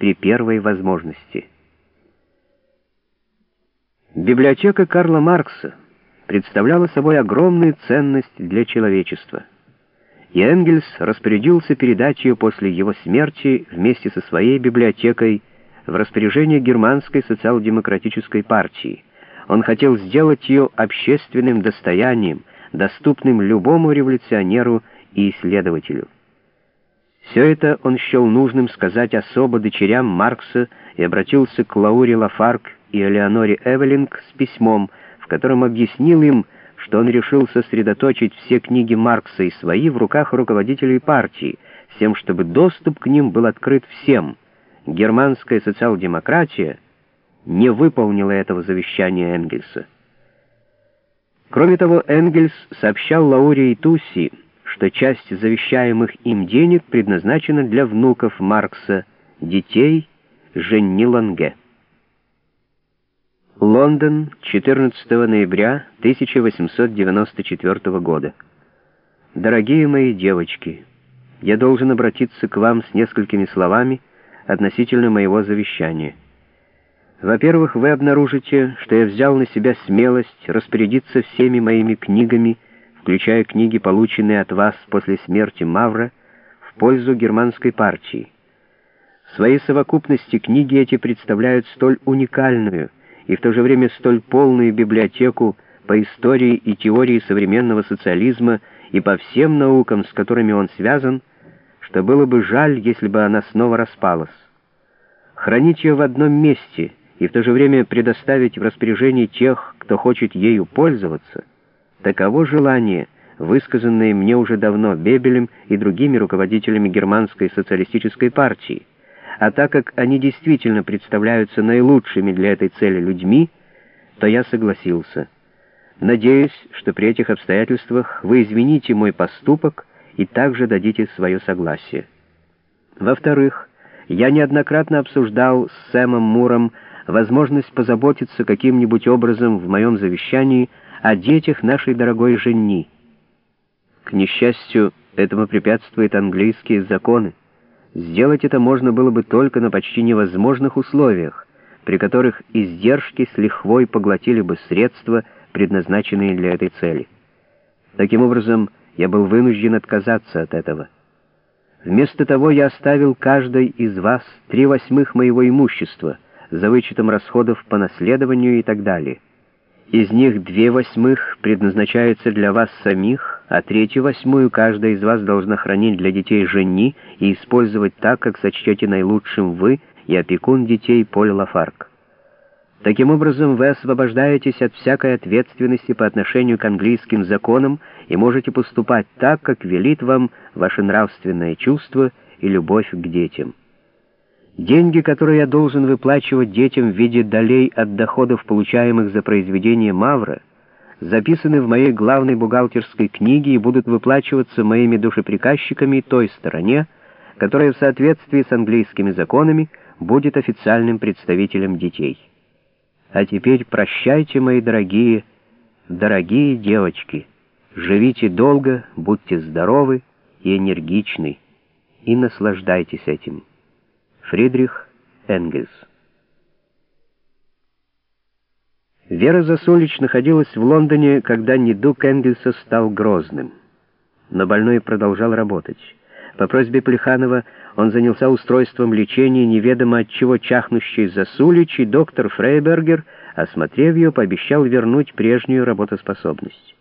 при первой возможности. Библиотека Карла Маркса представляла собой огромную ценность для человечества. И Энгельс распорядился передать ее после его смерти вместе со своей библиотекой в распоряжение Германской социал-демократической партии. Он хотел сделать ее общественным достоянием, доступным любому революционеру и исследователю. Все это он счел нужным сказать особо дочерям Маркса и обратился к Лауре Лафарк и Элеоноре Эвелинг с письмом, в котором объяснил им, что он решил сосредоточить все книги Маркса и свои в руках руководителей партии, с тем, чтобы доступ к ним был открыт всем. Германская социал-демократия не выполнила этого завещания Энгельса. Кроме того, Энгельс сообщал Лауре и Тусси, что часть завещаемых им денег предназначена для внуков Маркса, детей Женни Ланге. Лондон, 14 ноября 1894 года. Дорогие мои девочки, я должен обратиться к вам с несколькими словами относительно моего завещания. Во-первых, вы обнаружите, что я взял на себя смелость распорядиться всеми моими книгами, включая книги, полученные от вас после смерти Мавра, в пользу германской партии. В своей совокупности книги эти представляют столь уникальную и в то же время столь полную библиотеку по истории и теории современного социализма и по всем наукам, с которыми он связан, что было бы жаль, если бы она снова распалась. Хранить ее в одном месте — и в то же время предоставить в распоряжение тех, кто хочет ею пользоваться, таково желание, высказанное мне уже давно Бебелем и другими руководителями германской социалистической партии, а так как они действительно представляются наилучшими для этой цели людьми, то я согласился. Надеюсь, что при этих обстоятельствах вы извините мой поступок и также дадите свое согласие. Во-вторых, я неоднократно обсуждал с Сэмом Муром возможность позаботиться каким-нибудь образом в моем завещании о детях нашей дорогой жени. К несчастью, этому препятствуют английские законы. Сделать это можно было бы только на почти невозможных условиях, при которых издержки с лихвой поглотили бы средства, предназначенные для этой цели. Таким образом, я был вынужден отказаться от этого. Вместо того я оставил каждой из вас три восьмых моего имущества — за вычетом расходов по наследованию и так далее. Из них две восьмых предназначаются для вас самих, а третью восьмую каждая из вас должна хранить для детей жени и использовать так, как сочтете наилучшим вы и опекун детей Поль Лафарк. Таким образом, вы освобождаетесь от всякой ответственности по отношению к английским законам и можете поступать так, как велит вам ваше нравственное чувство и любовь к детям. Деньги, которые я должен выплачивать детям в виде долей от доходов, получаемых за произведение Мавра, записаны в моей главной бухгалтерской книге и будут выплачиваться моими душеприказчиками той стороне, которая в соответствии с английскими законами будет официальным представителем детей. А теперь прощайте, мои дорогие, дорогие девочки. Живите долго, будьте здоровы и энергичны, и наслаждайтесь этим. Фридрих Энгельс. Вера Засулич находилась в Лондоне, когда недуг Энгельса стал грозным. Но больной продолжал работать. По просьбе Плеханова он занялся устройством лечения неведомо от чего чахнущей Засулич, и доктор Фрейбергер, осмотрев ее, пообещал вернуть прежнюю работоспособность.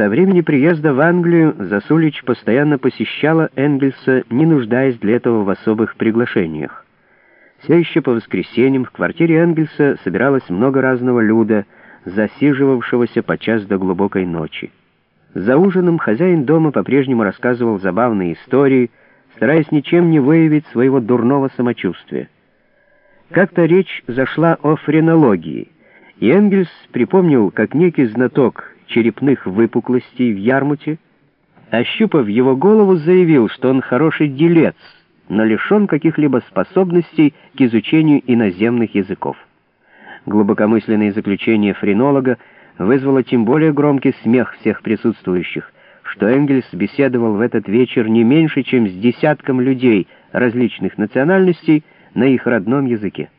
Со времени приезда в Англию Засулич постоянно посещала Энгельса, не нуждаясь для этого в особых приглашениях. Все еще по воскресеньям в квартире Энгельса собиралось много разного люда, засиживавшегося подчас до глубокой ночи. За ужином хозяин дома по-прежнему рассказывал забавные истории, стараясь ничем не выявить своего дурного самочувствия. Как-то речь зашла о френологии, и Энгельс припомнил, как некий знаток черепных выпуклостей в Ярмуте, ощупав его голову, заявил, что он хороший делец, но лишен каких-либо способностей к изучению иноземных языков. Глубокомысленное заключение френолога вызвало тем более громкий смех всех присутствующих, что Энгельс беседовал в этот вечер не меньше, чем с десятком людей различных национальностей, на их родном языке.